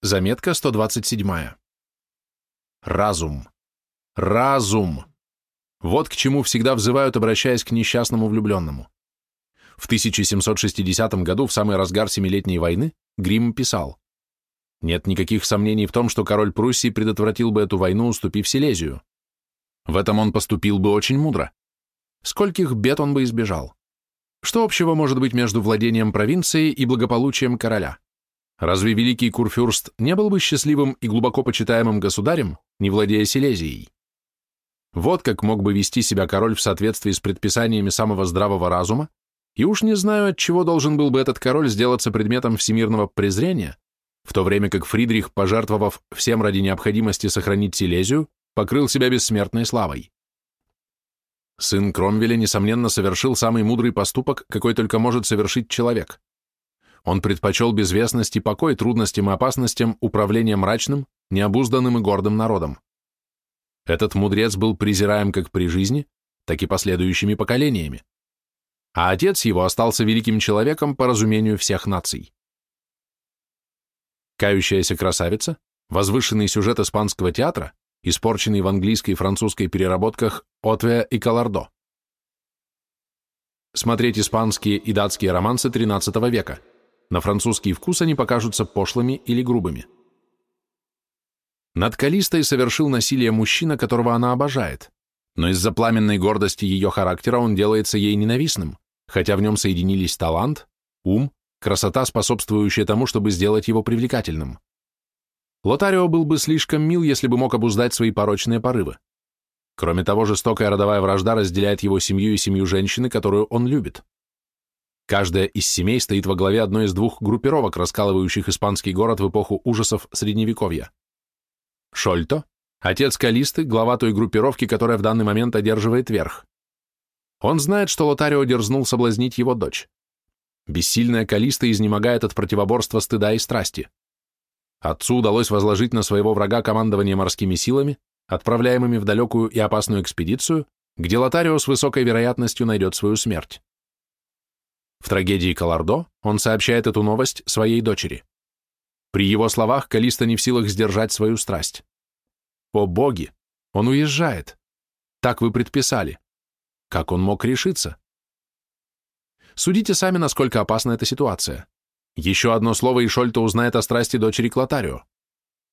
Заметка 127. Разум. Разум. Вот к чему всегда взывают, обращаясь к несчастному влюбленному. В 1760 году, в самый разгар Семилетней войны, Грим писал «Нет никаких сомнений в том, что король Пруссии предотвратил бы эту войну, уступив Силезию. В этом он поступил бы очень мудро. Скольких бед он бы избежал? Что общего может быть между владением провинцией и благополучием короля? Разве великий Курфюрст не был бы счастливым и глубоко почитаемым государем, не владея Силезией? Вот как мог бы вести себя король в соответствии с предписаниями самого здравого разума, и уж не знаю, от чего должен был бы этот король сделаться предметом всемирного презрения, в то время как Фридрих, пожертвовав всем ради необходимости сохранить Силезию, покрыл себя бессмертной славой. Сын Кромвеля, несомненно, совершил самый мудрый поступок, какой только может совершить человек. Он предпочел безвестность и покой трудностям и опасностям управления мрачным, необузданным и гордым народом. Этот мудрец был презираем как при жизни, так и последующими поколениями. А отец его остался великим человеком по разумению всех наций. Кающаяся красавица, возвышенный сюжет испанского театра, испорченный в английской и французской переработках Отвея и Калардо. Смотреть испанские и датские романсы XIII века. На французский вкус они покажутся пошлыми или грубыми. Над Калистой совершил насилие мужчина, которого она обожает, но из-за пламенной гордости ее характера он делается ей ненавистным, хотя в нем соединились талант, ум, красота, способствующая тому, чтобы сделать его привлекательным. Лотарио был бы слишком мил, если бы мог обуздать свои порочные порывы. Кроме того, жестокая родовая вражда разделяет его семью и семью женщины, которую он любит. Каждая из семей стоит во главе одной из двух группировок, раскалывающих испанский город в эпоху ужасов Средневековья. Шольто, отец Калисты, глава той группировки, которая в данный момент одерживает верх. Он знает, что Лотарио дерзнул соблазнить его дочь. Бессильная Калиста изнемогает от противоборства стыда и страсти. Отцу удалось возложить на своего врага командование морскими силами, отправляемыми в далекую и опасную экспедицию, где Лотарио с высокой вероятностью найдет свою смерть. В трагедии Калардо он сообщает эту новость своей дочери. При его словах Калиста не в силах сдержать свою страсть. О боги! Он уезжает. Так вы предписали. Как он мог решиться? Судите сами, насколько опасна эта ситуация. Еще одно слово, и Шольто узнает о страсти дочери Клотарио.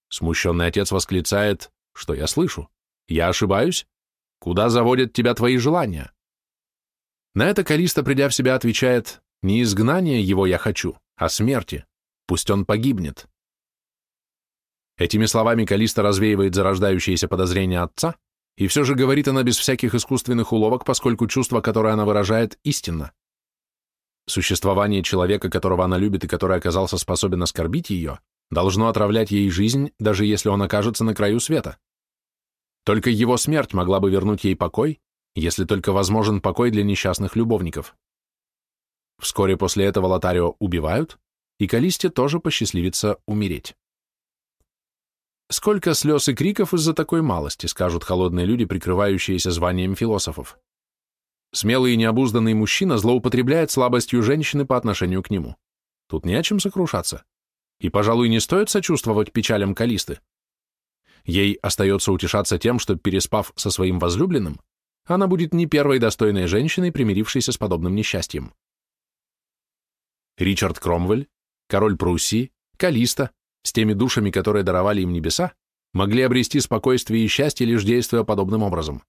Смущенный отец восклицает, что я слышу. Я ошибаюсь? Куда заводят тебя твои желания? На это Калиста, придя в себя, отвечает, не изгнание его я хочу, а смерти. Пусть он погибнет. Этими словами Калиста развеивает зарождающиеся подозрения отца, и все же говорит она без всяких искусственных уловок, поскольку чувство, которое она выражает, истинно. Существование человека, которого она любит и который оказался способен оскорбить ее, должно отравлять ей жизнь, даже если он окажется на краю света. Только его смерть могла бы вернуть ей покой, если только возможен покой для несчастных любовников. Вскоре после этого Лотарио убивают, и Калисте тоже посчастливится умереть. Сколько слез и криков из-за такой малости, скажут холодные люди, прикрывающиеся званием философов. Смелый и необузданный мужчина злоупотребляет слабостью женщины по отношению к нему. Тут не о чем сокрушаться. И, пожалуй, не стоит сочувствовать печалям Калисты. Ей остается утешаться тем, что, переспав со своим возлюбленным, она будет не первой достойной женщиной, примирившейся с подобным несчастьем. Ричард Кромвель, король Пруссии, Калиста, с теми душами, которые даровали им небеса, могли обрести спокойствие и счастье, лишь действуя подобным образом.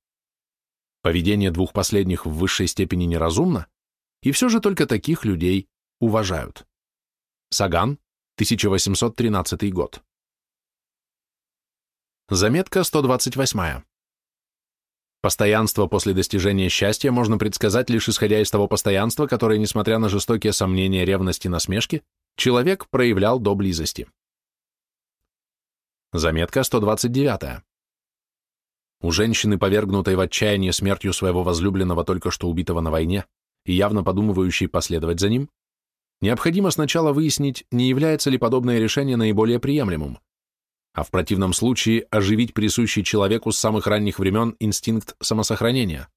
Поведение двух последних в высшей степени неразумно, и все же только таких людей уважают. Саган, 1813 год. Заметка 128. Постоянство после достижения счастья можно предсказать лишь исходя из того постоянства, которое, несмотря на жестокие сомнения, ревности, насмешки, человек проявлял до близости. Заметка 129. У женщины, повергнутой в отчаяние смертью своего возлюбленного, только что убитого на войне, и явно подумывающей последовать за ним, необходимо сначала выяснить, не является ли подобное решение наиболее приемлемым а в противном случае оживить присущий человеку с самых ранних времен инстинкт самосохранения.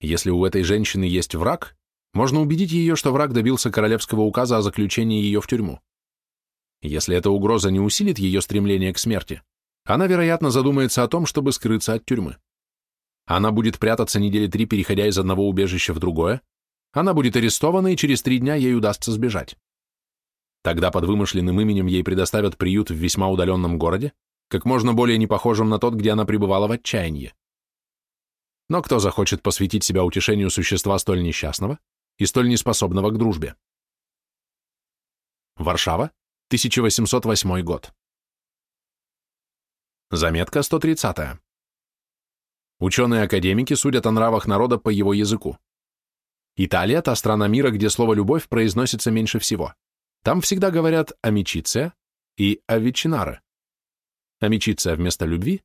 Если у этой женщины есть враг, можно убедить ее, что враг добился королевского указа о заключении ее в тюрьму. Если эта угроза не усилит ее стремление к смерти, она, вероятно, задумается о том, чтобы скрыться от тюрьмы. Она будет прятаться недели три, переходя из одного убежища в другое, она будет арестована, и через три дня ей удастся сбежать. Тогда под вымышленным именем ей предоставят приют в весьма удаленном городе, как можно более не похожем на тот, где она пребывала в отчаянии. Но кто захочет посвятить себя утешению существа столь несчастного и столь неспособного к дружбе? Варшава, 1808 год. Заметка 130. Ученые-академики судят о нравах народа по его языку. Италия – та страна мира, где слово «любовь» произносится меньше всего. Там всегда говорят «амичиция» и «авичинаре». Амичиция вместо любви,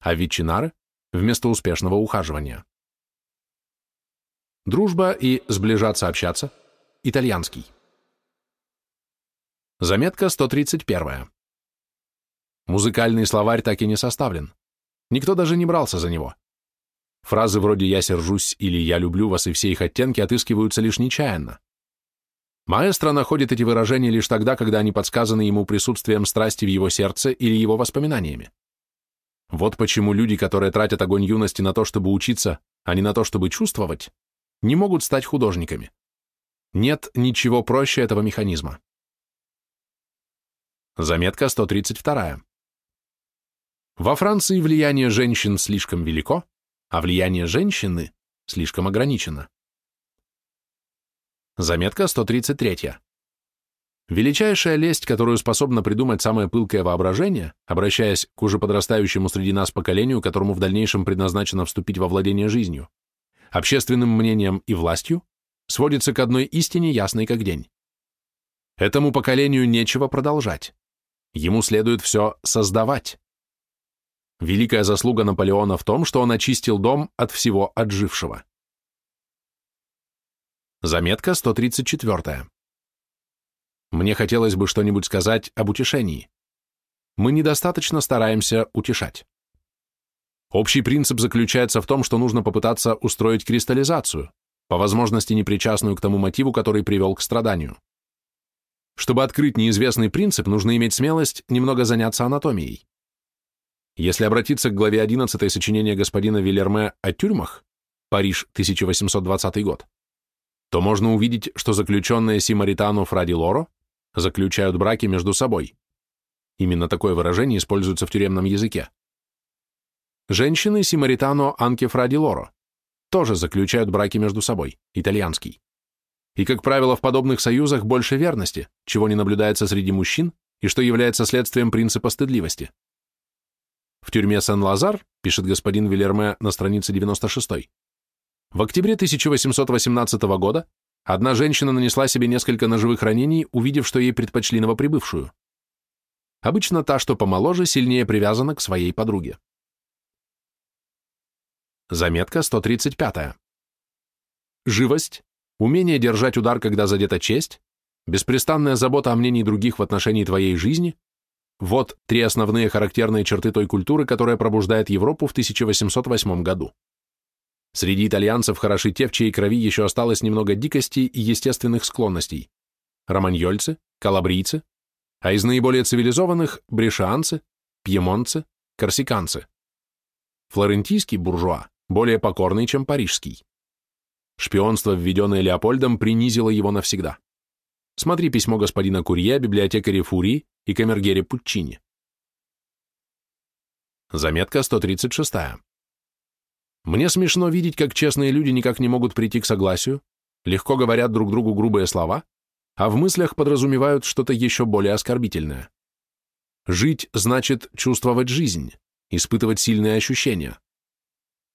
а «авичинаре» вместо успешного ухаживания. Дружба и сближаться общаться – итальянский. Заметка 131. Музыкальный словарь так и не составлен. Никто даже не брался за него. Фразы вроде «я сержусь» или «я люблю вас» и все их оттенки отыскиваются лишь нечаянно. Маэстро находит эти выражения лишь тогда, когда они подсказаны ему присутствием страсти в его сердце или его воспоминаниями. Вот почему люди, которые тратят огонь юности на то, чтобы учиться, а не на то, чтобы чувствовать, не могут стать художниками. Нет ничего проще этого механизма. Заметка 132. Во Франции влияние женщин слишком велико, а влияние женщины слишком ограничено. Заметка 133. Величайшая лесть, которую способна придумать самое пылкое воображение, обращаясь к уже подрастающему среди нас поколению, которому в дальнейшем предназначено вступить во владение жизнью, общественным мнением и властью, сводится к одной истине, ясной как день. Этому поколению нечего продолжать. Ему следует все создавать. Великая заслуга Наполеона в том, что он очистил дом от всего отжившего. Заметка 134. Мне хотелось бы что-нибудь сказать об утешении. Мы недостаточно стараемся утешать. Общий принцип заключается в том, что нужно попытаться устроить кристаллизацию, по возможности непричастную к тому мотиву, который привел к страданию. Чтобы открыть неизвестный принцип, нужно иметь смелость немного заняться анатомией. Если обратиться к главе 11 сочинения господина Вильерме о тюрьмах, Париж, 1820 год, то можно увидеть, что заключенные Симаритану Фради Лоро заключают браки между собой. Именно такое выражение используется в тюремном языке. Женщины Симаритано Анке Фради Лоро тоже заключают браки между собой, итальянский. И, как правило, в подобных союзах больше верности, чего не наблюдается среди мужчин и что является следствием принципа стыдливости. В тюрьме Сен-Лазар, пишет господин Вильерме на странице 96, в октябре 1818 года одна женщина нанесла себе несколько ножевых ранений, увидев, что ей предпочли новоприбывшую. Обычно та, что помоложе, сильнее привязана к своей подруге. Заметка 135. Живость, умение держать удар, когда задета честь, беспрестанная забота о мнении других в отношении твоей жизни вот три основные характерные черты той культуры, которая пробуждает Европу в 1808 году. Среди итальянцев хороши те, в чьей крови еще осталось немного дикости и естественных склонностей. Романьольцы, калабрийцы, а из наиболее цивилизованных – брешанцы, пьемонцы, корсиканцы. Флорентийский буржуа более покорный, чем парижский. Шпионство, введенное Леопольдом, принизило его навсегда. Смотри письмо господина Курье, библиотекаре Фурии и камергере Пуччини. Заметка 136. Мне смешно видеть, как честные люди никак не могут прийти к согласию, легко говорят друг другу грубые слова, а в мыслях подразумевают что-то еще более оскорбительное. Жить значит чувствовать жизнь, испытывать сильные ощущения.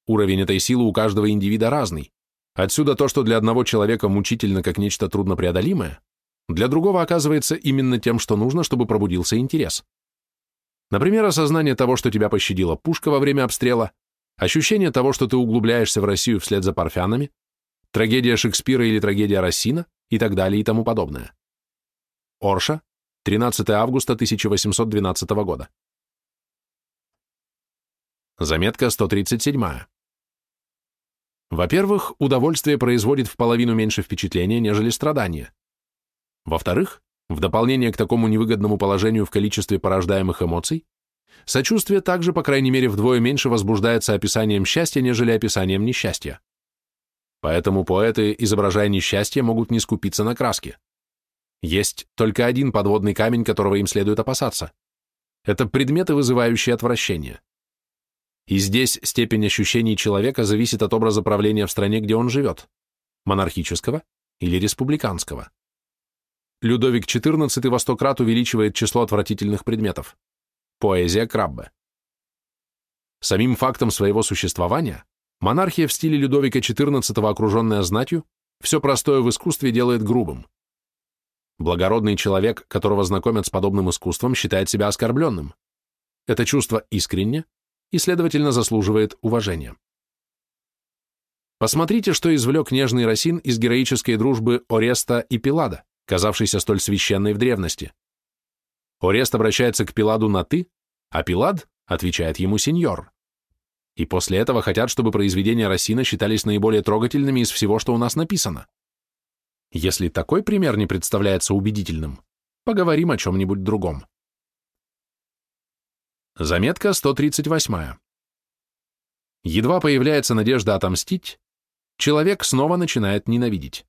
Уровень этой силы у каждого индивида разный. Отсюда то, что для одного человека мучительно как нечто труднопреодолимое, для другого оказывается именно тем, что нужно, чтобы пробудился интерес. Например, осознание того, что тебя пощадила пушка во время обстрела, ощущение того, что ты углубляешься в Россию вслед за парфянами, трагедия Шекспира или трагедия Рассина и так далее и тому подобное. Орша, 13 августа 1812 года. Заметка 137. Во-первых, удовольствие производит в половину меньше впечатления, нежели страдание. Во-вторых, В дополнение к такому невыгодному положению в количестве порождаемых эмоций, сочувствие также, по крайней мере, вдвое меньше возбуждается описанием счастья, нежели описанием несчастья. Поэтому поэты, изображая несчастье, могут не скупиться на краске. Есть только один подводный камень, которого им следует опасаться. Это предметы, вызывающие отвращение. И здесь степень ощущений человека зависит от образа правления в стране, где он живет – монархического или республиканского. Людовик XIV во сто крат увеличивает число отвратительных предметов. Поэзия Краббе. Самим фактом своего существования монархия в стиле Людовика XIV, окруженная знатью, все простое в искусстве делает грубым. Благородный человек, которого знакомят с подобным искусством, считает себя оскорбленным. Это чувство искренне и, следовательно, заслуживает уважения. Посмотрите, что извлек нежный Росин из героической дружбы Ореста и Пилада казавшейся столь священной в древности. Орест обращается к Пиладу на «ты», а Пилад отвечает ему «сеньор». И после этого хотят, чтобы произведения Рассина считались наиболее трогательными из всего, что у нас написано. Если такой пример не представляется убедительным, поговорим о чем-нибудь другом. Заметка 138. Едва появляется надежда отомстить, человек снова начинает ненавидеть.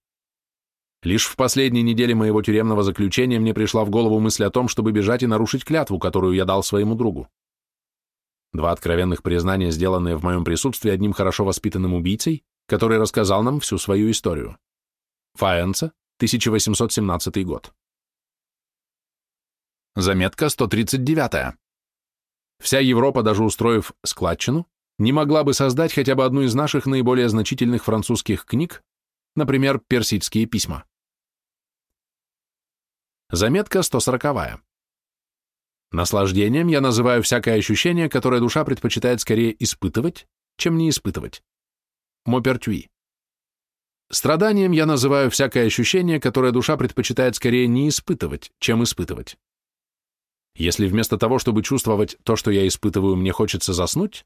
Лишь в последней неделе моего тюремного заключения мне пришла в голову мысль о том, чтобы бежать и нарушить клятву, которую я дал своему другу. Два откровенных признания, сделанные в моем присутствии одним хорошо воспитанным убийцей, который рассказал нам всю свою историю. Фаенца, 1817 год. Заметка 139. Вся Европа, даже устроив складчину, не могла бы создать хотя бы одну из наших наиболее значительных французских книг, например, «Персидские письма». Заметка 140. Наслаждением я называю всякое ощущение, которое душа предпочитает скорее испытывать, чем не испытывать. Мопертюи. Страданием я называю всякое ощущение, которое душа предпочитает скорее не испытывать, чем испытывать. Если вместо того, чтобы чувствовать то, что я испытываю, мне хочется заснуть,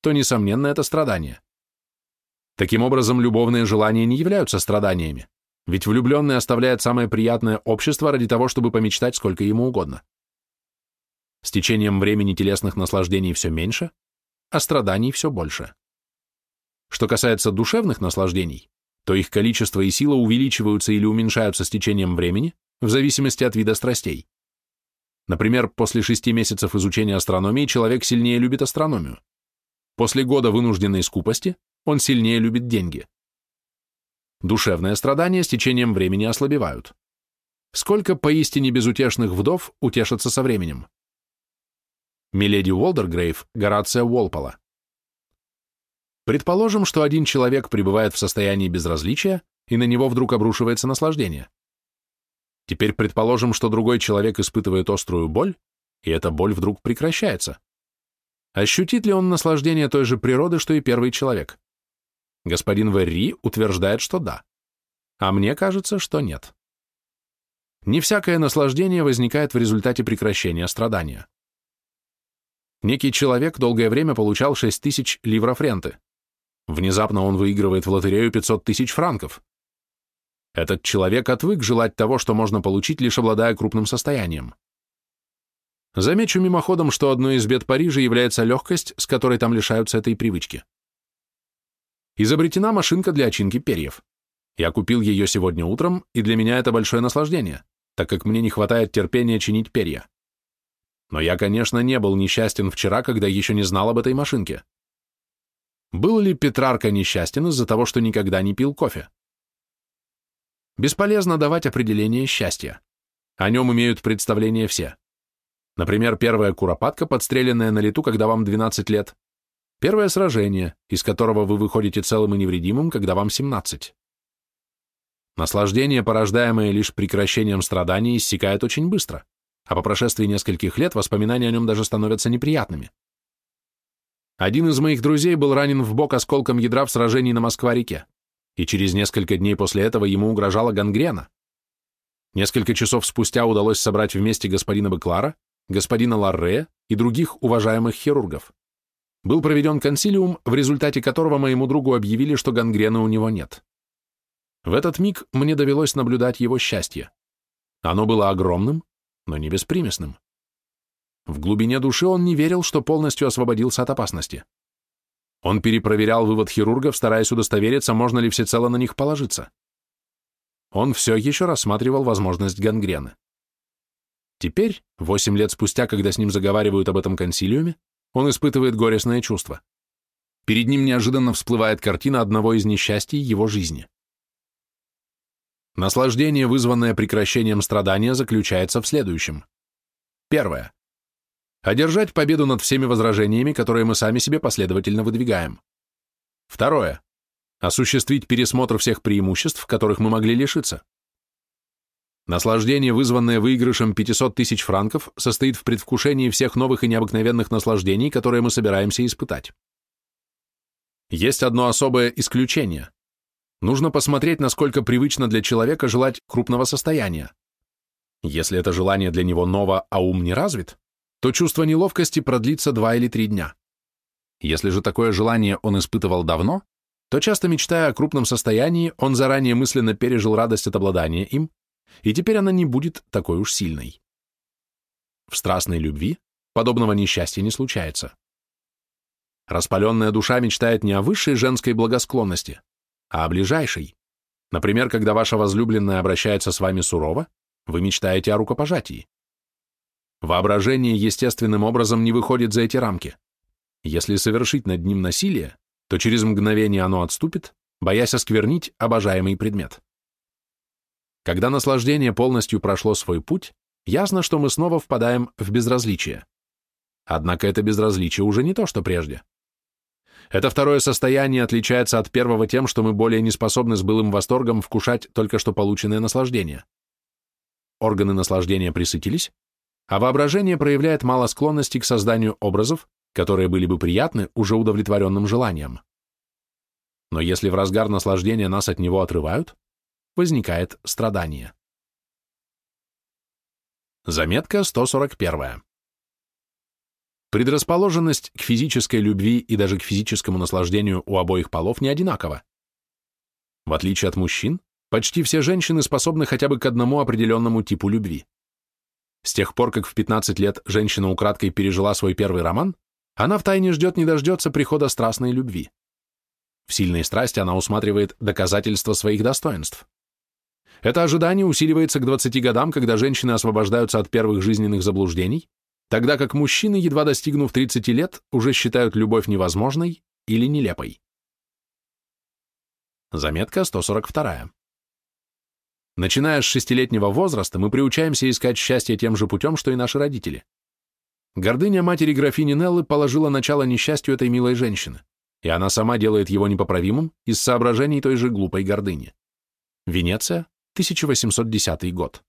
то, несомненно, это страдание. Таким образом, любовные желания не являются страданиями. Ведь влюбленный оставляет самое приятное общество ради того, чтобы помечтать сколько ему угодно. С течением времени телесных наслаждений все меньше, а страданий все больше. Что касается душевных наслаждений, то их количество и сила увеличиваются или уменьшаются с течением времени в зависимости от вида страстей. Например, после шести месяцев изучения астрономии человек сильнее любит астрономию. После года вынужденной скупости он сильнее любит деньги. Душевные страдания с течением времени ослабевают. Сколько поистине безутешных вдов утешатся со временем? Миледи Уолдергрейв, Горация Уолпола. Предположим, что один человек пребывает в состоянии безразличия, и на него вдруг обрушивается наслаждение. Теперь предположим, что другой человек испытывает острую боль, и эта боль вдруг прекращается. Ощутит ли он наслаждение той же природы, что и первый человек? Господин Верри утверждает, что да. А мне кажется, что нет. Не всякое наслаждение возникает в результате прекращения страдания. Некий человек долгое время получал 6 тысяч ливров ренты. Внезапно он выигрывает в лотерею 500 тысяч франков. Этот человек отвык желать того, что можно получить, лишь обладая крупным состоянием. Замечу мимоходом, что одной из бед Парижа является легкость, с которой там лишаются этой привычки изобретена машинка для очинки перьев. Я купил ее сегодня утром, и для меня это большое наслаждение, так как мне не хватает терпения чинить перья. Но я, конечно, не был несчастен вчера, когда еще не знал об этой машинке. Был ли Петрарка несчастен из-за того, что никогда не пил кофе? Бесполезно давать определение счастья. О нем имеют представление все. Например, первая куропатка, подстреленная на лету, когда вам 12 лет, Первое сражение, из которого вы выходите целым и невредимым, когда вам 17. Наслаждение, порождаемое лишь прекращением страданий, иссякает очень быстро, а по прошествии нескольких лет воспоминания о нем даже становятся неприятными. Один из моих друзей был ранен в бок осколком ядра в сражении на Москва-реке, и через несколько дней после этого ему угрожала гангрена. Несколько часов спустя удалось собрать вместе господина Беклара, господина Ларре и других уважаемых хирургов был проведен консилиум, в результате которого моему другу объявили, что гангрены у него нет. В этот миг мне довелось наблюдать его счастье. Оно было огромным, но не беспримесным. В глубине души он не верил, что полностью освободился от опасности. Он перепроверял вывод хирургов, стараясь удостовериться, можно ли всецело на них положиться. Он все еще рассматривал возможность гангрены. Теперь, восемь лет спустя, когда с ним заговаривают об этом консилиуме, он испытывает горестное чувство. Перед ним неожиданно всплывает картина одного из несчастий его жизни. Наслаждение, вызванное прекращением страдания, заключается в следующем. Первое. Одержать победу над всеми возражениями, которые мы сами себе последовательно выдвигаем. Второе. Осуществить пересмотр всех преимуществ, которых мы могли лишиться. Наслаждение, вызванное выигрышем 500 тысяч франков, состоит в предвкушении всех новых и необыкновенных наслаждений, которые мы собираемся испытать. Есть одно особое исключение. Нужно посмотреть, насколько привычно для человека желать крупного состояния. Если это желание для него ново, а ум не развит, то чувство неловкости продлится два или три дня. Если же такое желание он испытывал давно, то часто мечтая о крупном состоянии, он заранее мысленно пережил радость от обладания им, и теперь она не будет такой уж сильной. В страстной любви подобного несчастья не случается. Распаленная душа мечтает не о высшей женской благосклонности, а о ближайшей. Например, когда ваша возлюбленная обращается с вами сурово, вы мечтаете о рукопожатии. Воображение естественным образом не выходит за эти рамки. Если совершить над ним насилие, то через мгновение оно отступит, боясь осквернить обожаемый предмет. Когда наслаждение полностью прошло свой путь, ясно, что мы снова впадаем в безразличие. Однако это безразличие уже не то, что прежде. Это второе состояние отличается от первого тем, что мы более не способны с былым восторгом вкушать только что полученное наслаждение. Органы наслаждения присытились, а воображение проявляет мало склонности к созданию образов, которые были бы приятны уже удовлетворенным желанием. Но если в разгар наслаждения нас от него отрывают, возникает страдание. Заметка 141. Предрасположенность к физической любви и даже к физическому наслаждению у обоих полов не одинакова. В отличие от мужчин, почти все женщины способны хотя бы к одному определенному типу любви. С тех пор, как в 15 лет женщина украдкой пережила свой первый роман, она втайне ждет не дождется прихода страстной любви. В сильной страсти она усматривает доказательства своих достоинств. Это ожидание усиливается к 20 годам, когда женщины освобождаются от первых жизненных заблуждений тогда как мужчины, едва достигнув 30 лет, уже считают любовь невозможной или нелепой. Заметка 142. Начиная с шестилетнего возраста, мы приучаемся искать счастье тем же путем, что и наши родители. Гордыня матери графини Неллы положила начало несчастью этой милой женщины, и она сама делает его непоправимым из соображений той же глупой гордыни. Венеция, 1810 год.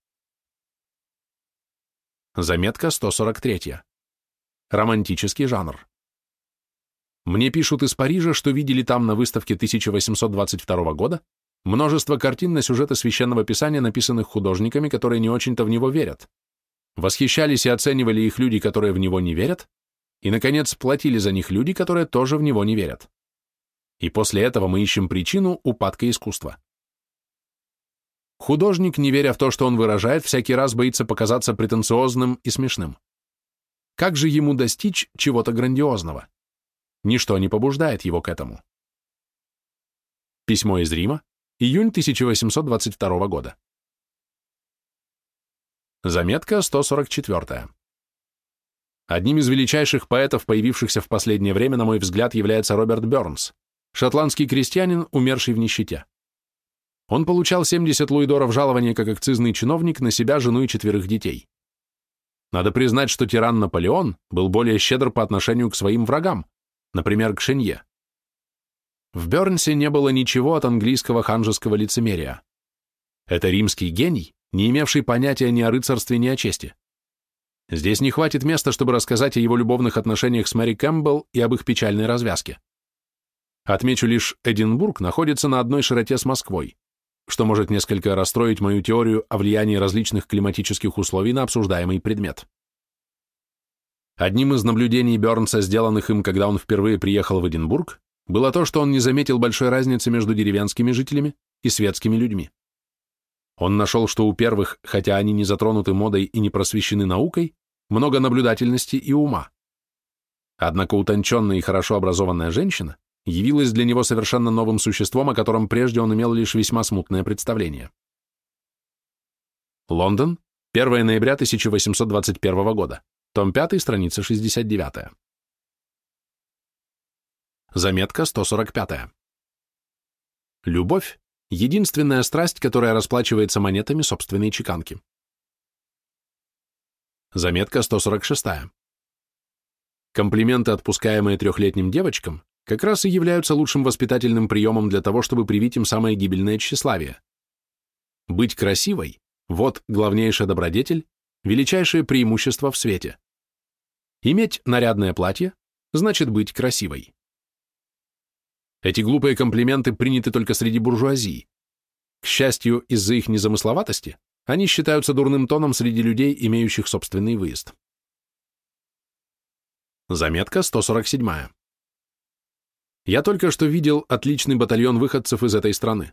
Заметка 143. Романтический жанр. Мне пишут из Парижа, что видели там на выставке 1822 года множество картин на сюжеты священного писания, написанных художниками, которые не очень-то в него верят. Восхищались и оценивали их люди, которые в него не верят, и, наконец, платили за них люди, которые тоже в него не верят. И после этого мы ищем причину упадка искусства. Художник, не веря в то, что он выражает, всякий раз боится показаться претенциозным и смешным. Как же ему достичь чего-то грандиозного? Ничто не побуждает его к этому. Письмо из Рима, июнь 1822 года. Заметка 144. Одним из величайших поэтов, появившихся в последнее время, на мой взгляд, является Роберт Бёрнс, шотландский крестьянин, умерший в нищете. Он получал 70 луидоров жалования как акцизный чиновник на себя, жену и четверых детей. Надо признать, что тиран Наполеон был более щедр по отношению к своим врагам, например, к Шенье. В Бернсе не было ничего от английского ханжеского лицемерия. Это римский гений, не имевший понятия ни о рыцарстве, ни о чести. Здесь не хватит места, чтобы рассказать о его любовных отношениях с Мэри Кэмпбелл и об их печальной развязке. Отмечу лишь, Эдинбург находится на одной широте с Москвой что может несколько расстроить мою теорию о влиянии различных климатических условий на обсуждаемый предмет. Одним из наблюдений Бёрнса, сделанных им, когда он впервые приехал в Эдинбург, было то, что он не заметил большой разницы между деревенскими жителями и светскими людьми. Он нашел, что у первых, хотя они не затронуты модой и не просвещены наукой, много наблюдательности и ума. Однако утонченная и хорошо образованная женщина явилась для него совершенно новым существом, о котором прежде он имел лишь весьма смутное представление. Лондон, 1 ноября 1821 года, том 5, страница 69. Заметка 145. Любовь – единственная страсть, которая расплачивается монетами собственной чеканки. Заметка 146. Комплименты, отпускаемые трехлетним девочкам, как раз и являются лучшим воспитательным приемом для того, чтобы привить им самое гибельное тщеславие. Быть красивой – вот главнейшая добродетель, величайшее преимущество в свете. Иметь нарядное платье – значит быть красивой. Эти глупые комплименты приняты только среди буржуазии. К счастью, из-за их незамысловатости они считаются дурным тоном среди людей, имеющих собственный выезд. Заметка 147. Я только что видел отличный батальон выходцев из этой страны.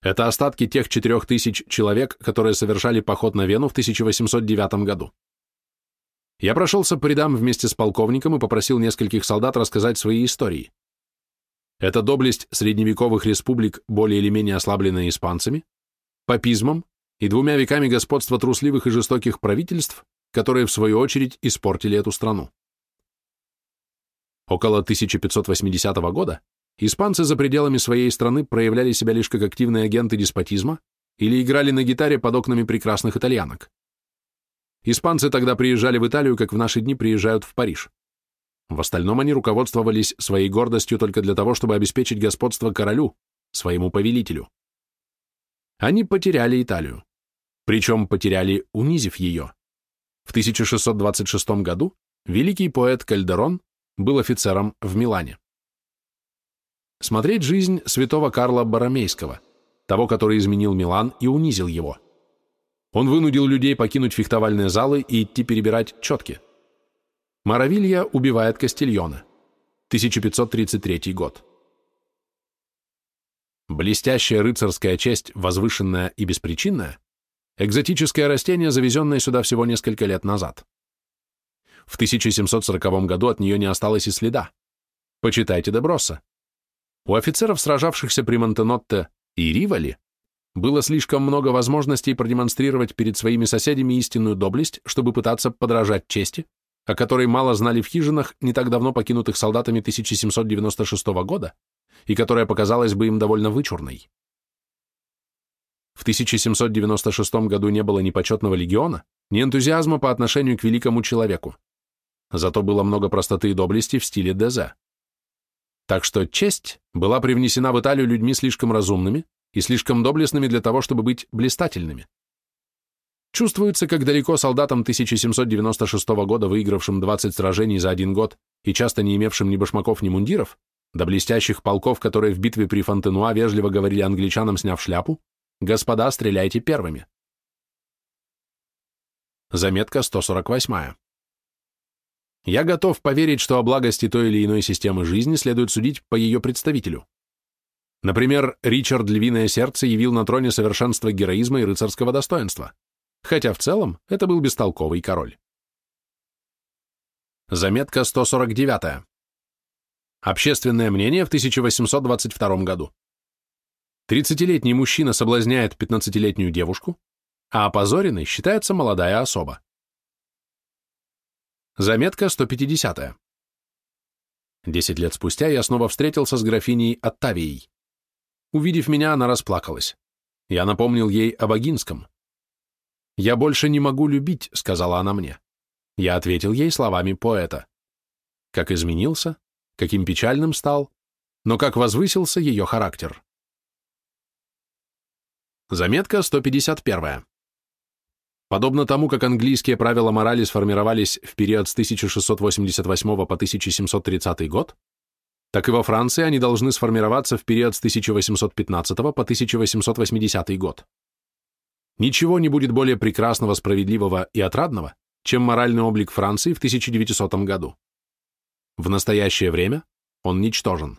Это остатки тех четырех тысяч человек, которые совершали поход на Вену в 1809 году. Я прошелся по рядам вместе с полковником и попросил нескольких солдат рассказать свои истории. Это доблесть средневековых республик, более или менее ослабленная испанцами, папизмом и двумя веками господства трусливых и жестоких правительств, которые, в свою очередь, испортили эту страну. Около 1580 года испанцы за пределами своей страны проявляли себя лишь как активные агенты деспотизма или играли на гитаре под окнами прекрасных итальянок. Испанцы тогда приезжали в Италию, как в наши дни приезжают в Париж. В остальном они руководствовались своей гордостью только для того, чтобы обеспечить господство королю, своему повелителю. Они потеряли Италию. Причем потеряли, унизив ее. В 1626 году великий поэт Кальдерон был офицером в Милане. Смотреть жизнь святого Карла Баромейского, того, который изменил Милан и унизил его. Он вынудил людей покинуть фехтовальные залы и идти перебирать четки. Маравилья убивает Кастильона. 1533 год. Блестящая рыцарская честь, возвышенная и беспричинная, экзотическое растение, завезенное сюда всего несколько лет назад. В 1740 году от нее не осталось и следа. Почитайте Дебросса. У офицеров, сражавшихся при Монтенотте и Ривали, было слишком много возможностей продемонстрировать перед своими соседями истинную доблесть, чтобы пытаться подражать чести, о которой мало знали в хижинах, не так давно покинутых солдатами 1796 года, и которая показалась бы им довольно вычурной. В 1796 году не было ни почетного легиона, ни энтузиазма по отношению к великому человеку. Зато было много простоты и доблести в стиле Дезе. Так что честь была привнесена в Италию людьми слишком разумными и слишком доблестными для того, чтобы быть блистательными. Чувствуется, как далеко солдатам 1796 года, выигравшим 20 сражений за один год и часто не имевшим ни башмаков, ни мундиров, до блестящих полков, которые в битве при Фонтенуа вежливо говорили англичанам, сняв шляпу, «Господа, стреляйте первыми». Заметка 148. Я готов поверить, что о благости той или иной системы жизни следует судить по ее представителю. Например, Ричард Львиное Сердце явил на троне совершенство героизма и рыцарского достоинства, хотя в целом это был бестолковый король. Заметка 149. Общественное мнение в 1822 году. 30-летний мужчина соблазняет 15-летнюю девушку, а опозоренной считается молодая особа. Заметка 150. Десять лет спустя я снова встретился с графиней Оттавией. Увидев меня, она расплакалась. Я напомнил ей об Агинском. «Я больше не могу любить», — сказала она мне. Я ответил ей словами поэта. Как изменился, каким печальным стал, но как возвысился ее характер. Заметка 151. Подобно тому, как английские правила морали сформировались в период с 1688 по 1730 год, так и во Франции они должны сформироваться в период с 1815 по 1880 год. Ничего не будет более прекрасного, справедливого и отрадного, чем моральный облик Франции в 1900 году. В настоящее время он ничтожен.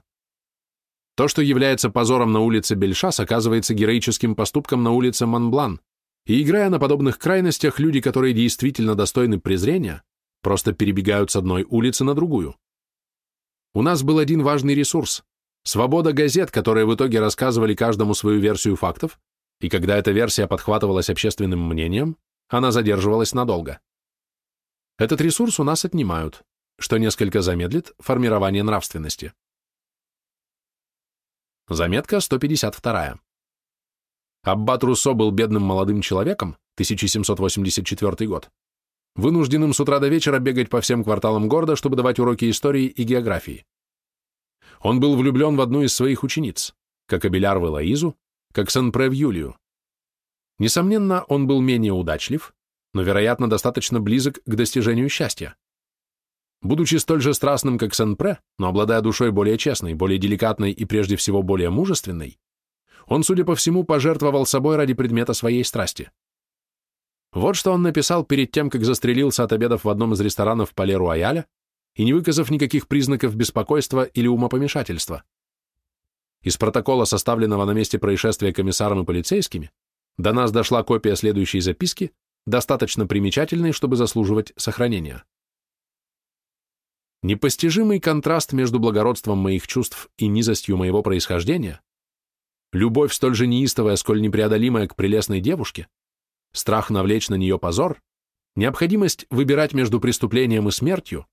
То, что является позором на улице Бельшас, оказывается героическим поступком на улице Монблан, и играя на подобных крайностях, люди, которые действительно достойны презрения, просто перебегают с одной улицы на другую. У нас был один важный ресурс – свобода газет, которые в итоге рассказывали каждому свою версию фактов, и когда эта версия подхватывалась общественным мнением, она задерживалась надолго. Этот ресурс у нас отнимают, что несколько замедлит формирование нравственности. Заметка 152. Аббат Руссо был бедным молодым человеком, 1784 год, вынужденным с утра до вечера бегать по всем кварталам города, чтобы давать уроки истории и географии. Он был влюблен в одну из своих учениц, как Абеляр в Элоизу, как Сен-Пре в Юлию. Несомненно, он был менее удачлив, но, вероятно, достаточно близок к достижению счастья. Будучи столь же страстным, как Сен-Пре, но обладая душой более честной, более деликатной и прежде всего более мужественной, он, судя по всему, пожертвовал собой ради предмета своей страсти. Вот что он написал перед тем, как застрелился от обедов в одном из ресторанов Пале-Руаяля и не выказав никаких признаков беспокойства или умопомешательства. Из протокола, составленного на месте происшествия комиссаром и полицейскими, до нас дошла копия следующей записки, достаточно примечательной, чтобы заслуживать сохранения. Непостижимый контраст между благородством моих чувств и низостью моего происхождения любовь столь же неистовая, сколь непреодолимая к прелестной девушке, страх навлечь на нее позор, необходимость выбирать между преступлением и смертью,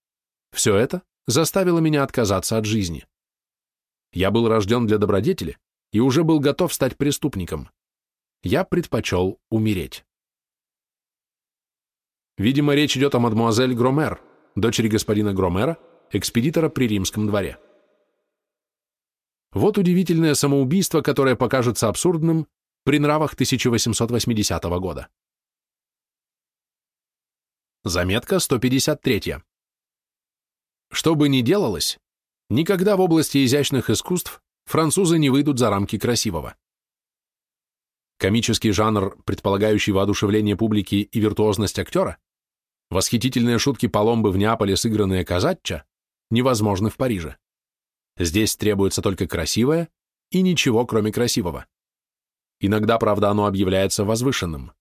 все это заставило меня отказаться от жизни. Я был рожден для добродетели и уже был готов стать преступником. Я предпочел умереть. Видимо, речь идет о мадмуазель Громер, дочери господина Громера, экспедитора при римском дворе. Вот удивительное самоубийство, которое покажется абсурдным при нравах 1880 года. Заметка 153. Что бы ни делалось, никогда в области изящных искусств французы не выйдут за рамки красивого. Комический жанр, предполагающий воодушевление публики и виртуозность актера, восхитительные шутки Паломбы в Неаполе, сыгранные Казачча, невозможны в Париже. Здесь требуется только красивое и ничего, кроме красивого. Иногда, правда, оно объявляется возвышенным.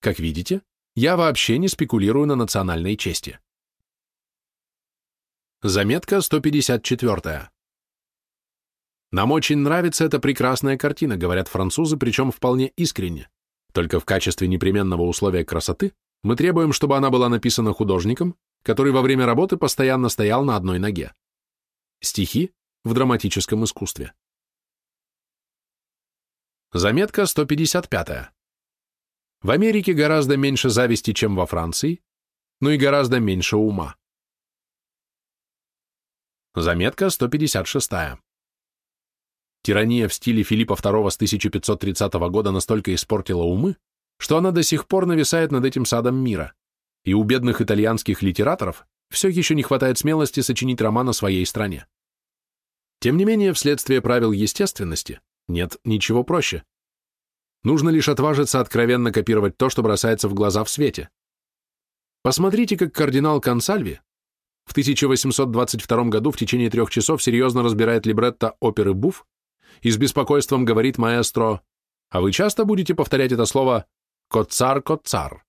Как видите, я вообще не спекулирую на национальной чести. Заметка 154. Нам очень нравится эта прекрасная картина, говорят французы, причем вполне искренне. Только в качестве непременного условия красоты мы требуем, чтобы она была написана художником, который во время работы постоянно стоял на одной ноге. Стихи в драматическом искусстве. Заметка 155. В Америке гораздо меньше зависти, чем во Франции, но и гораздо меньше ума. Заметка 156. Тирания в стиле Филиппа II с 1530 года настолько испортила умы, что она до сих пор нависает над этим садом мира, и у бедных итальянских литераторов все еще не хватает смелости сочинить роман о своей стране. Тем не менее, вследствие правил естественности, нет ничего проще. Нужно лишь отважиться откровенно копировать то, что бросается в глаза в свете. Посмотрите, как кардинал Консальви в 1822 году в течение трех часов серьезно разбирает либретто оперы «Буф» и с беспокойством говорит маэстро, а вы часто будете повторять это слово «коцар, коцар»?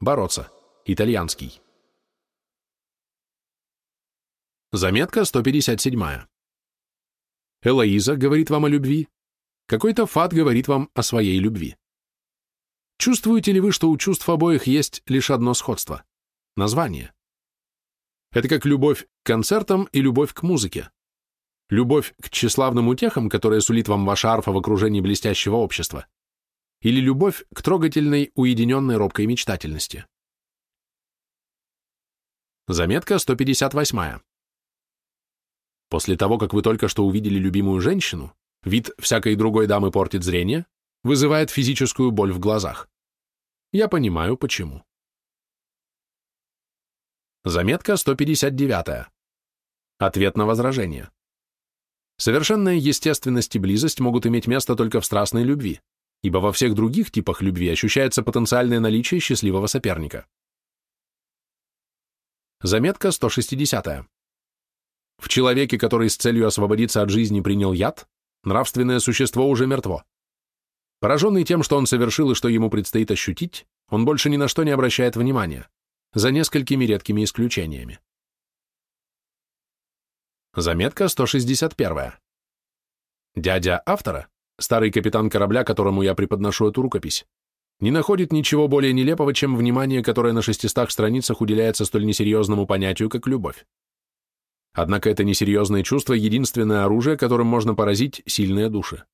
Бороться. Итальянский. Заметка 157. Элоиза говорит вам о любви. Какой-то фат говорит вам о своей любви. Чувствуете ли вы, что у чувств обоих есть лишь одно сходство? Название. Это как любовь к концертам и любовь к музыке. Любовь к тщеславным утехам, которые сулит вам ваша арфа в окружении блестящего общества. Или любовь к трогательной, уединенной робкой мечтательности. Заметка 158. После того, как вы только что увидели любимую женщину, вид всякой другой дамы портит зрение, вызывает физическую боль в глазах. Я понимаю, почему. Заметка 159. Ответ на возражение. Совершенная естественность и близость могут иметь место только в страстной любви, ибо во всех других типах любви ощущается потенциальное наличие счастливого соперника. Заметка 160. В человеке, который с целью освободиться от жизни принял яд, нравственное существо уже мертво. Пораженный тем, что он совершил и что ему предстоит ощутить, он больше ни на что не обращает внимания, за несколькими редкими исключениями. Заметка 161. Дядя автора, старый капитан корабля, которому я преподношу эту рукопись, не находит ничего более нелепого, чем внимание, которое на шестистах страницах уделяется столь несерьезному понятию, как любовь. Однако это несерьезное чувство — единственное оружие, которым можно поразить сильные души.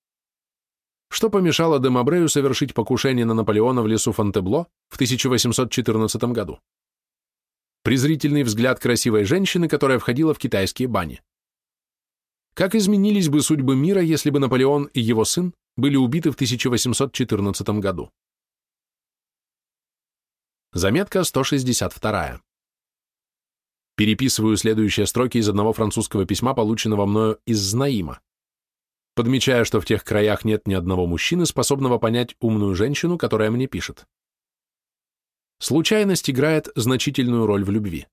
Что помешало Демабрею совершить покушение на Наполеона в лесу Фонтебло в 1814 году? Презрительный взгляд красивой женщины, которая входила в китайские бани. Как изменились бы судьбы мира, если бы Наполеон и его сын были убиты в 1814 году? Заметка 162. Переписываю следующие строки из одного французского письма, полученного мною из Знаима. Подмечаю, что в тех краях нет ни одного мужчины, способного понять умную женщину, которая мне пишет. Случайность играет значительную роль в любви.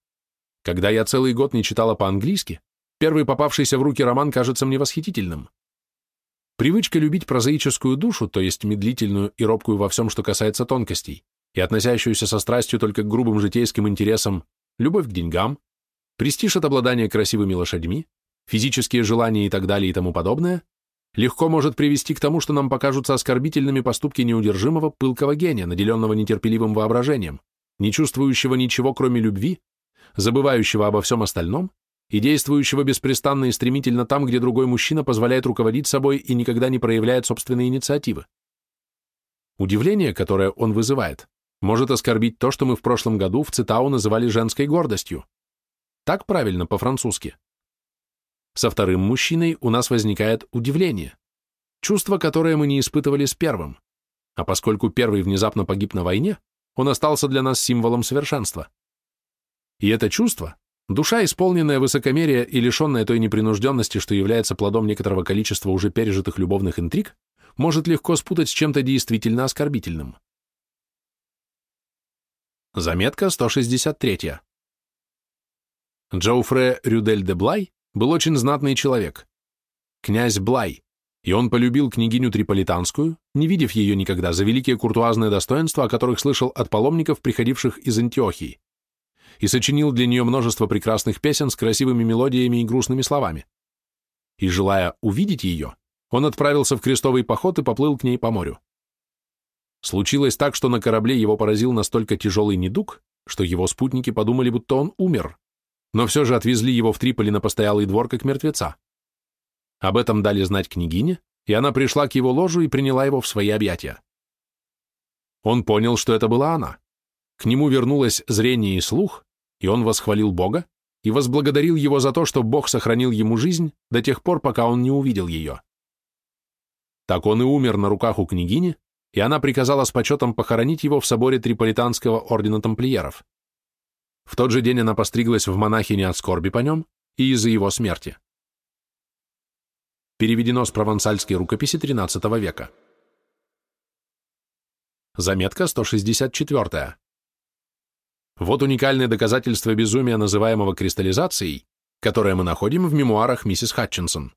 Когда я целый год не читала по-английски, первый попавшийся в руки роман кажется мне восхитительным. Привычка любить прозаическую душу, то есть медлительную и робкую во всем, что касается тонкостей, и относящуюся со страстью только к грубым житейским интересам, любовь к деньгам, престиж от обладания красивыми лошадьми, физические желания и так далее и тому подобное, легко может привести к тому, что нам покажутся оскорбительными поступки неудержимого пылкого гения, наделенного нетерпеливым воображением, не чувствующего ничего, кроме любви, забывающего обо всем остальном и действующего беспрестанно и стремительно там, где другой мужчина позволяет руководить собой и никогда не проявляет собственной инициативы. Удивление, которое он вызывает, может оскорбить то, что мы в прошлом году в Цитау называли женской гордостью. Так правильно по-французски. Со вторым мужчиной у нас возникает удивление, чувство, которое мы не испытывали с первым, а поскольку первый внезапно погиб на войне, он остался для нас символом совершенства. И это чувство, душа, исполненная высокомерия и лишенная той непринужденности, что является плодом некоторого количества уже пережитых любовных интриг, может легко спутать с чем-то действительно оскорбительным. Заметка 163. Джоуфре Рюдель де Блай был очень знатный человек. Князь Блай, и он полюбил княгиню Триполитанскую, не видев ее никогда, за великие куртуазные достоинства, о которых слышал от паломников, приходивших из Антиохии, и сочинил для нее множество прекрасных песен с красивыми мелодиями и грустными словами. И, желая увидеть ее, он отправился в крестовый поход и поплыл к ней по морю. Случилось так, что на корабле его поразил настолько тяжелый недуг, что его спутники подумали, будто он умер, но все же отвезли его в Триполи на постоялый двор как мертвеца. Об этом дали знать княгине, и она пришла к его ложу и приняла его в свои объятия. Он понял, что это была она. К нему вернулось зрение и слух, и он восхвалил Бога и возблагодарил его за то, что Бог сохранил ему жизнь до тех пор, пока он не увидел ее. Так он и умер на руках у княгини, и она приказала с почетом похоронить его в соборе Триполитанского ордена тамплиеров. В тот же день она постриглась в монахине от скорби по нем и из-за его смерти. Переведено с провансальской рукописи XIII века. Заметка 164. Вот уникальное доказательство безумия, называемого кристаллизацией, которое мы находим в мемуарах миссис Хатчинсон.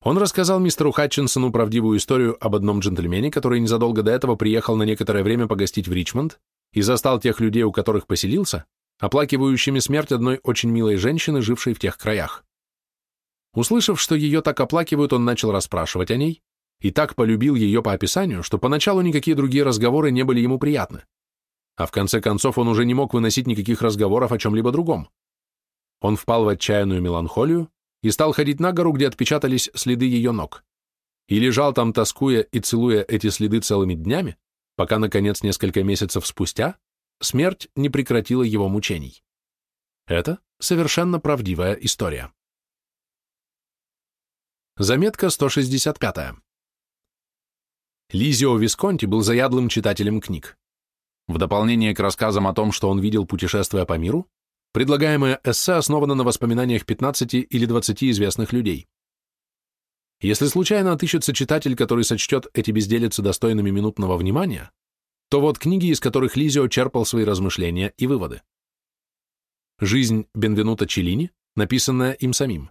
Он рассказал мистеру Хатчинсону правдивую историю об одном джентльмене, который незадолго до этого приехал на некоторое время погостить в Ричмонд и застал тех людей, у которых поселился, оплакивающими смерть одной очень милой женщины, жившей в тех краях. Услышав, что ее так оплакивают, он начал расспрашивать о ней и так полюбил ее по описанию, что поначалу никакие другие разговоры не были ему приятны. А в конце концов он уже не мог выносить никаких разговоров о чем-либо другом. Он впал в отчаянную меланхолию и стал ходить на гору, где отпечатались следы ее ног. И лежал там, тоскуя и целуя эти следы целыми днями, пока, наконец, несколько месяцев спустя, смерть не прекратила его мучений. Это совершенно правдивая история. Заметка 165. Лизио Висконти был заядлым читателем книг. В дополнение к рассказам о том, что он видел путешествуя по миру, Предлагаемое эссе основано на воспоминаниях 15 или 20 известных людей. Если случайно отыщется читатель, который сочтет эти безделицы достойными минутного внимания, то вот книги, из которых Лизио черпал свои размышления и выводы. «Жизнь Бенвенута Челлини» написанная им самим.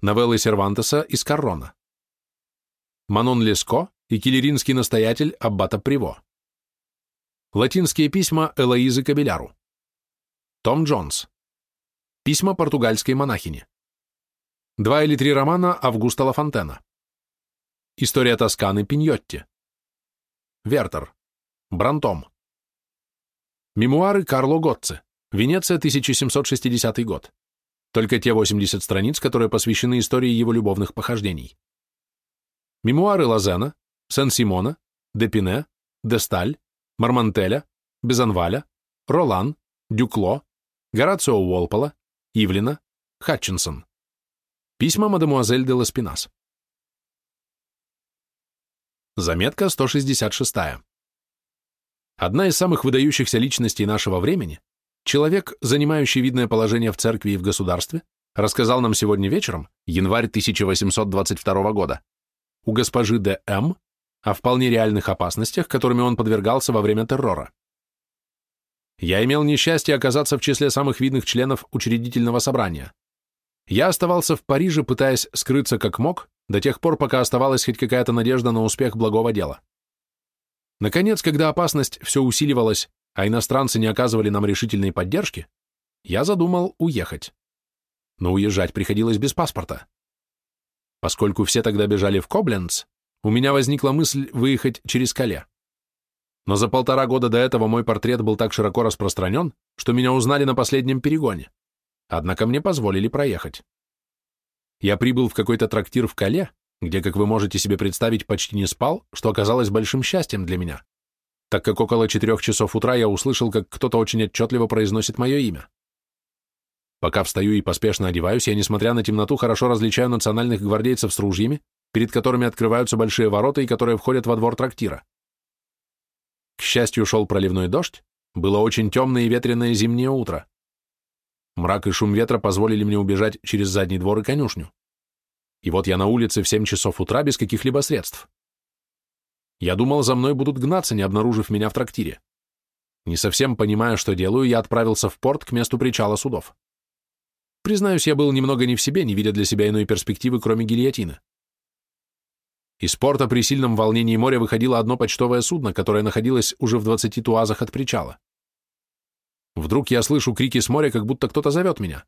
Новеллы Сервантеса из Каррона. Манон Леско и килеринский настоятель Аббата Приво. Латинские письма Элоизы Кабеляру. Том Джонс. Письма португальской монахини. Два или три романа Августа Лафонтена. История Тосканы Пиньотти. Вертер. Брантом. Мемуары Карло Готце. Венеция, 1760 год. Только те 80 страниц, которые посвящены истории его любовных похождений. Мемуары Лазена, Сен-Симона, Депине, Десталь, Мармантеля, Безанваля, Ролан, Дюкло, Горацио Уолпола, Ивлина, Хатчинсон. Письма мадемуазель де Ласпинас. Заметка 166. Одна из самых выдающихся личностей нашего времени, человек, занимающий видное положение в церкви и в государстве, рассказал нам сегодня вечером, январь 1822 года, у госпожи Д. М. о вполне реальных опасностях, которыми он подвергался во время террора. Я имел несчастье оказаться в числе самых видных членов учредительного собрания. Я оставался в Париже, пытаясь скрыться как мог, до тех пор, пока оставалась хоть какая-то надежда на успех благого дела. Наконец, когда опасность все усиливалась, а иностранцы не оказывали нам решительной поддержки, я задумал уехать. Но уезжать приходилось без паспорта. Поскольку все тогда бежали в Кобленц, у меня возникла мысль выехать через Кале. Но за полтора года до этого мой портрет был так широко распространен, что меня узнали на последнем перегоне. Однако мне позволили проехать. Я прибыл в какой-то трактир в Кале, где, как вы можете себе представить, почти не спал, что оказалось большим счастьем для меня, так как около четырех часов утра я услышал, как кто-то очень отчетливо произносит мое имя. Пока встаю и поспешно одеваюсь, я, несмотря на темноту, хорошо различаю национальных гвардейцев с ружьями, перед которыми открываются большие ворота и которые входят во двор трактира. К счастью, шел проливной дождь, было очень темное и ветреное зимнее утро. Мрак и шум ветра позволили мне убежать через задний двор и конюшню. И вот я на улице в семь часов утра без каких-либо средств. Я думал, за мной будут гнаться, не обнаружив меня в трактире. Не совсем понимая, что делаю, я отправился в порт к месту причала судов. Признаюсь, я был немного не в себе, не видя для себя иной перспективы, кроме гильотины. Из порта при сильном волнении моря выходило одно почтовое судно, которое находилось уже в двадцати туазах от причала. Вдруг я слышу крики с моря, как будто кто-то зовет меня.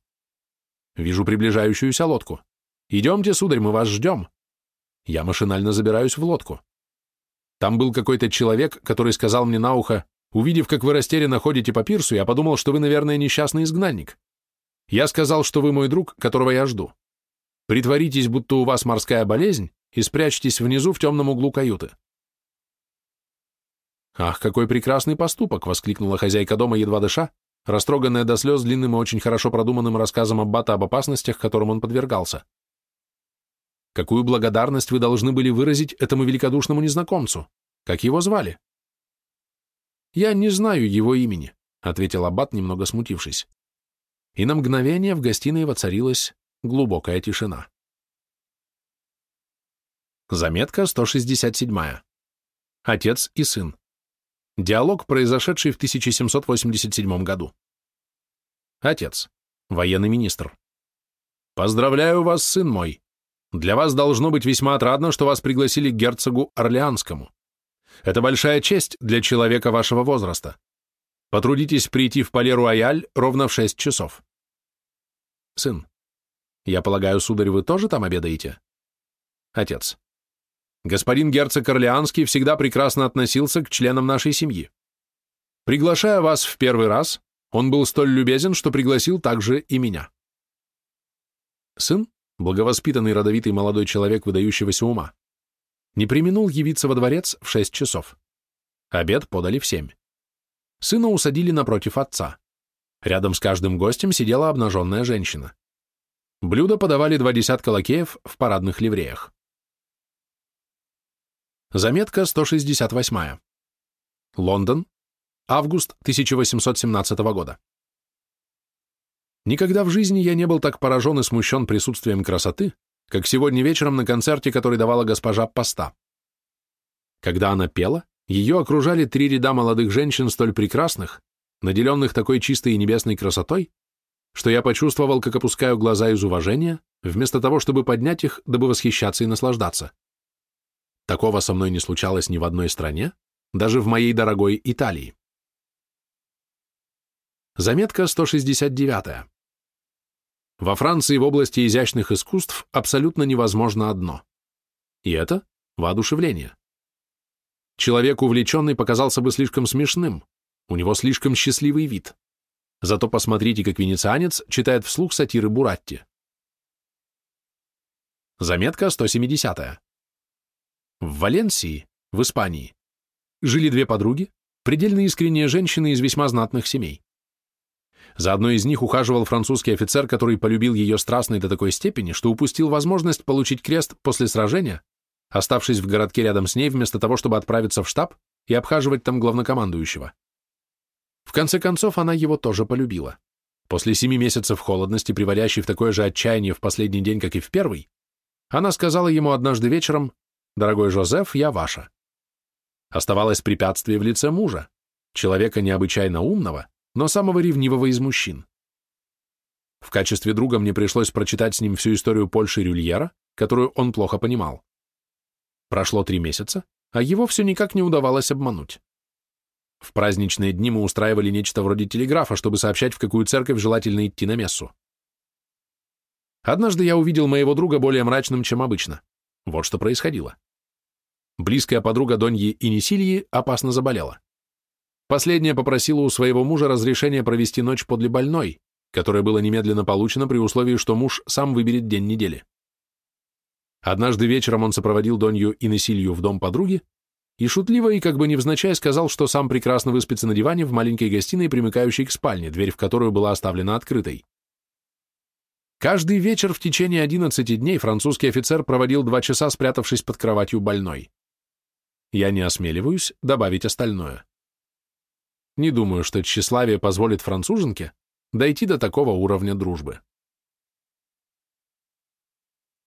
Вижу приближающуюся лодку. «Идемте, сударь, мы вас ждем». Я машинально забираюсь в лодку. Там был какой-то человек, который сказал мне на ухо, «Увидев, как вы растерянно ходите по пирсу, я подумал, что вы, наверное, несчастный изгнанник. Я сказал, что вы мой друг, которого я жду. Притворитесь, будто у вас морская болезнь, и спрячьтесь внизу в темном углу каюты. «Ах, какой прекрасный поступок!» — воскликнула хозяйка дома, едва дыша, растроганная до слез длинным и очень хорошо продуманным рассказом Аббата об опасностях, которым он подвергался. «Какую благодарность вы должны были выразить этому великодушному незнакомцу? Как его звали?» «Я не знаю его имени», — ответил Аббат, немного смутившись и на мгновение в гостиной воцарилась глубокая тишина. Заметка 167. Отец и сын. Диалог, произошедший в 1787 году. Отец. Военный министр. Поздравляю вас, сын мой. Для вас должно быть весьма отрадно, что вас пригласили к герцогу Орлеанскому. Это большая честь для человека вашего возраста. Потрудитесь прийти в Пале-Руаяль ровно в шесть часов. Сын. Я полагаю, сударь, вы тоже там обедаете? Отец. Господин герцог Орлеанский всегда прекрасно относился к членам нашей семьи. Приглашая вас в первый раз, он был столь любезен, что пригласил также и меня. Сын, благовоспитанный родовитый молодой человек выдающегося ума, не применул явиться во дворец в шесть часов. Обед подали в семь. Сына усадили напротив отца. Рядом с каждым гостем сидела обнаженная женщина. Блюда подавали два десятка лакеев в парадных ливреях. Заметка 168. Лондон. Август 1817 года. Никогда в жизни я не был так поражен и смущен присутствием красоты, как сегодня вечером на концерте, который давала госпожа Поста. Когда она пела, ее окружали три ряда молодых женщин столь прекрасных, наделенных такой чистой и небесной красотой, что я почувствовал, как опускаю глаза из уважения, вместо того, чтобы поднять их, дабы восхищаться и наслаждаться. Такого со мной не случалось ни в одной стране, даже в моей дорогой Италии. Заметка 169. Во Франции в области изящных искусств абсолютно невозможно одно. И это воодушевление. Человек увлеченный показался бы слишком смешным, у него слишком счастливый вид. Зато посмотрите, как венецианец читает вслух сатиры Буратти. Заметка 170. В Валенсии, в Испании, жили две подруги, предельно искренние женщины из весьма знатных семей. За одной из них ухаживал французский офицер, который полюбил ее страстно до такой степени, что упустил возможность получить крест после сражения, оставшись в городке рядом с ней вместо того, чтобы отправиться в штаб и обхаживать там главнокомандующего. В конце концов, она его тоже полюбила. После семи месяцев холодности, приводящей в такое же отчаяние в последний день, как и в первый, она сказала ему однажды вечером «Дорогой Жозеф, я ваша». Оставалось препятствие в лице мужа, человека необычайно умного, но самого ревнивого из мужчин. В качестве друга мне пришлось прочитать с ним всю историю Польши Рюльера, которую он плохо понимал. Прошло три месяца, а его все никак не удавалось обмануть. В праздничные дни мы устраивали нечто вроде телеграфа, чтобы сообщать, в какую церковь желательно идти на мессу. Однажды я увидел моего друга более мрачным, чем обычно. Вот что происходило. Близкая подруга Доньи Инисильи опасно заболела. Последняя попросила у своего мужа разрешения провести ночь подле больной, которое было немедленно получено при условии, что муж сам выберет день недели. Однажды вечером он сопроводил Донью Инесилью в дом подруги и шутливо и как бы невзначай сказал, что сам прекрасно выспится на диване в маленькой гостиной, примыкающей к спальне, дверь в которую была оставлена открытой. Каждый вечер в течение 11 дней французский офицер проводил два часа, спрятавшись под кроватью больной. Я не осмеливаюсь добавить остальное. Не думаю, что тщеславие позволит француженке дойти до такого уровня дружбы.